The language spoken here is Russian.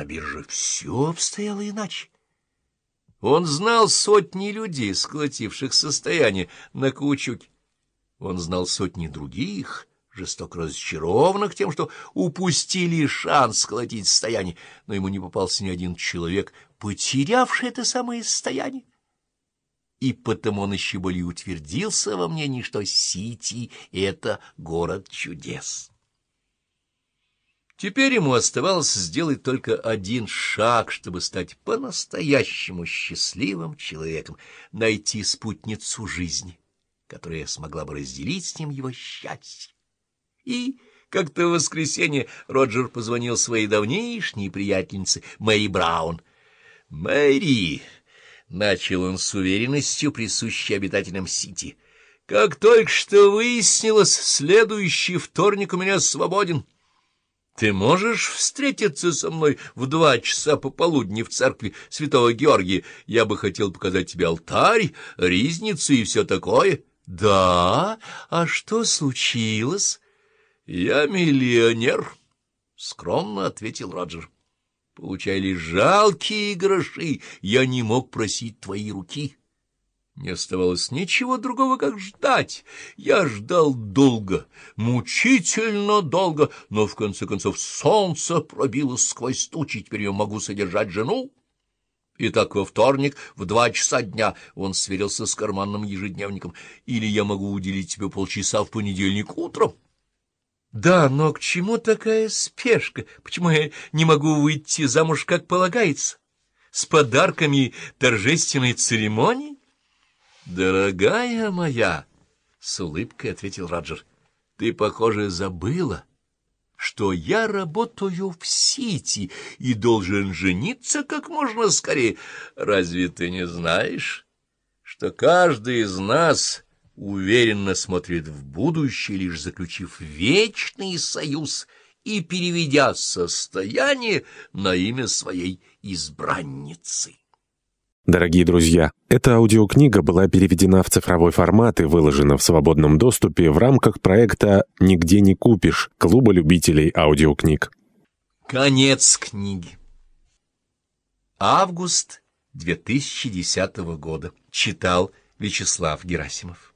на бирже все обстояло иначе. Он знал сотни людей, сколотивших состояние на каучуке. Он знал сотни других, жестоко разочарованных тем, что упустили шанс сколотить состояние, но ему не попался ни один человек, потерявший это самое состояние. И потому он еще более утвердился во мнении, что Сити — это город чудес. Теперь ему оставалось сделать только один шаг, чтобы стать по-настоящему счастливым человеком, найти спутницу жизни, которая смогла бы разделить с ним его счастье. И как-то в воскресенье Роджер позвонил своей давнейшней приятельнице Мэри Браун. «Мэри!» — начал он с уверенностью, присущей обитателям Сити. «Как только что выяснилось, следующий вторник у меня свободен». Ты можешь встретиться со мной в два часа пополудни в церкви святого Георгия? Я бы хотел показать тебе алтарь, ризницу и все такое. — Да? А что случилось? — Я миллионер, — скромно ответил Роджер. — Получай лишь жалкие гроши, я не мог просить твои руки. — не оставалось ничего другого, как ждать. Я ждал долго, мучительно долго, но в конце концов солнце пробилось сквозь тучи, теперь я могу содержать жену. Итак, во вторник в два часа дня он сверился с карманным ежедневником. Или я могу уделить тебе полчаса в понедельник утром. Да, но к чему такая спешка? Почему я не могу выйти замуж, как полагается? С подарками торжественной церемонией? «Дорогая моя!» — с улыбкой ответил Раджер. «Ты, похоже, забыла, что я работаю в Сити и должен жениться как можно скорее. Разве ты не знаешь, что каждый из нас уверенно смотрит в будущее, лишь заключив вечный союз и переведя состояние на имя своей избранницы?» Дорогие друзья, эта аудиокнига была переведена в цифровой формат и выложена в свободном доступе в рамках проекта «Нигде не купишь» Клуба любителей аудиокниг. Конец книги. Август 2010 года. Читал Вячеслав Герасимов.